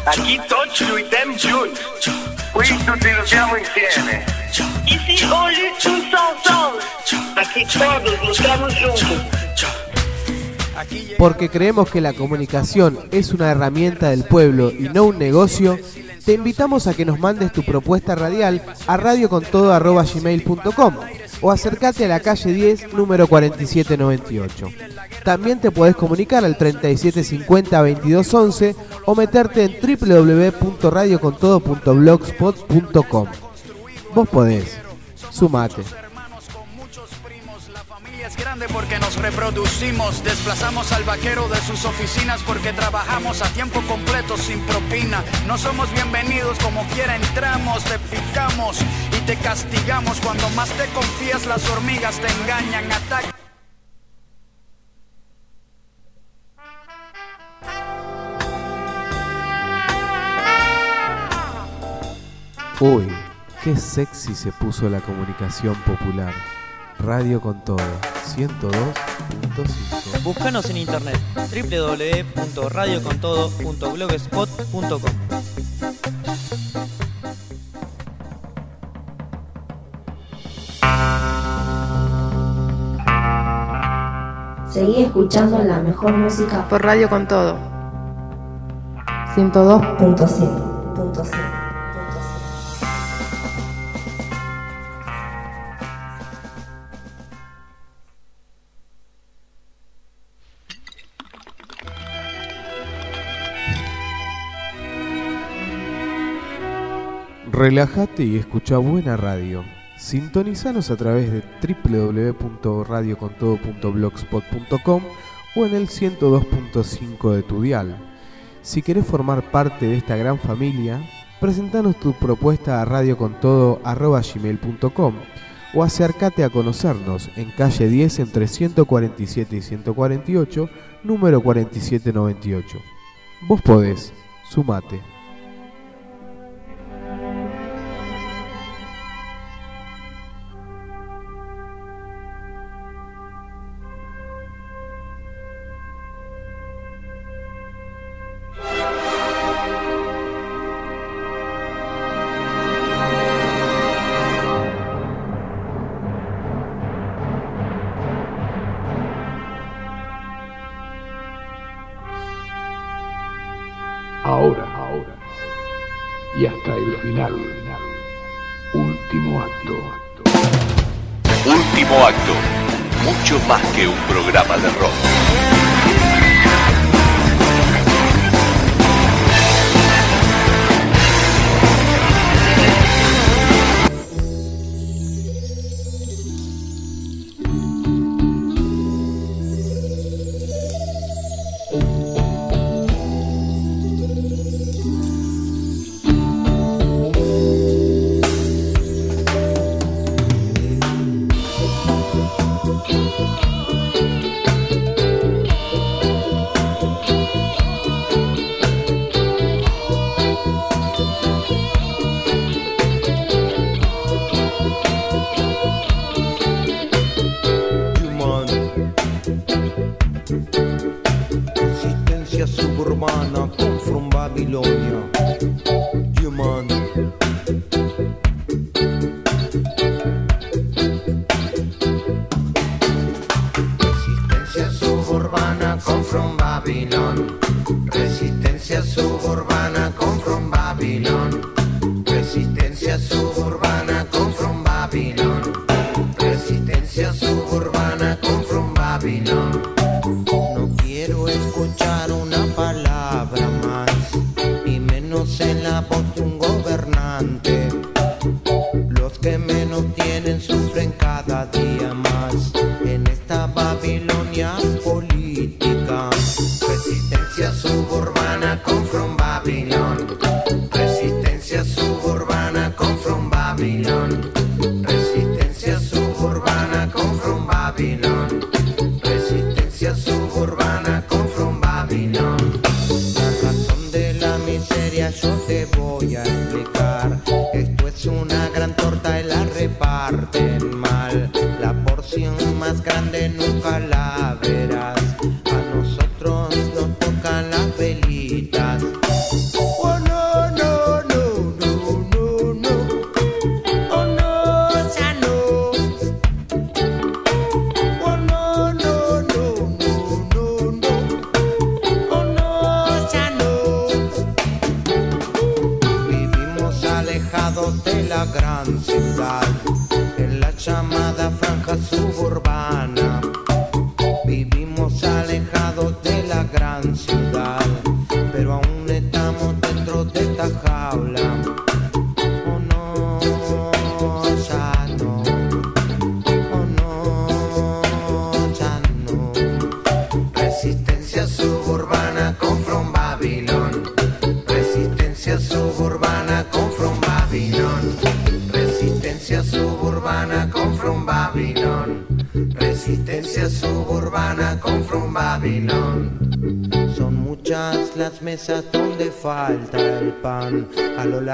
Aquí toți uităm jun. Uitul te luteam insieme E se olhe um sol sol Aqui todos lutamos juntos. Porque creemos que la comunicación es una herramienta del pueblo y no un negocio, te invitamos a que nos mandes tu propuesta radial a radiocontodo.gmail.com o acércate a la calle 10, número 4798. También te podés comunicar al 3750-2211 o meterte en www.radiocontodo.blogspot.com. Vos podés. Sumate. Porque nos reproducimos, desplazamos al vaquero de sus oficinas porque trabajamos a tiempo completo sin propina. No somos bienvenidos como quiera entramos, te picamos y te castigamos. Cuando más te confías las hormigas te engañan, atacan. Uy, qué sexy se puso la comunicación popular. Radio con todo, 102.5. Búscanos en internet www.radiocontodo.blogspot.com. Seguí escuchando la mejor música Por Radio con Todo. 102.7. Relájate y escucha buena radio. Sintonizanos a través de www.radiocontodo.blogspot.com o en el 102.5 de tu dial. Si querés formar parte de esta gran familia, presentanos tu propuesta a radiocontodo.gmail.com o acércate a conocernos en calle 10 entre 147 y 148, número 4798. Vos podés, sumate.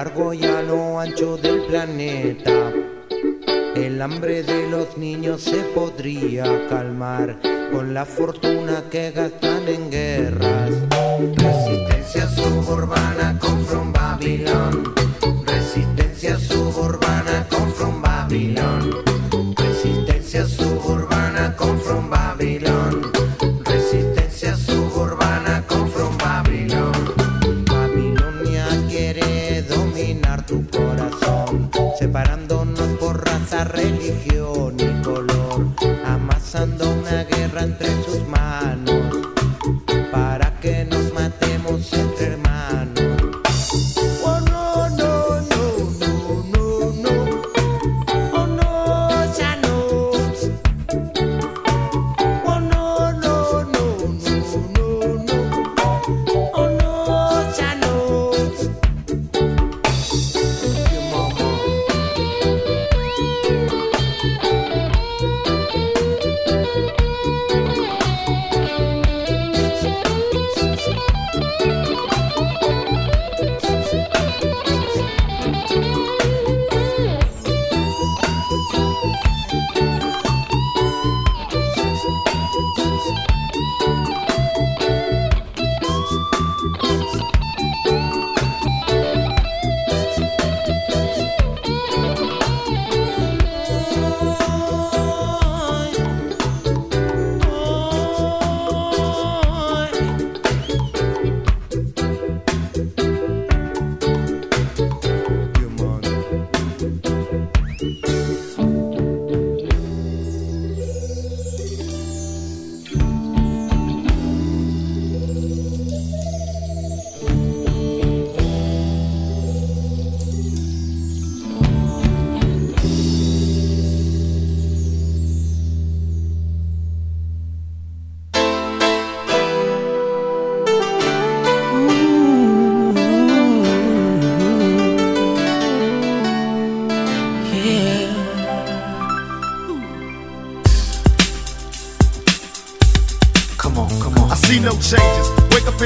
largo y a lo ancho del planeta. El hambre de los niños se podría calmar con la fortuna que gastan en guerras. Resistencia suburbana con From Babylon.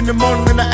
in the morning and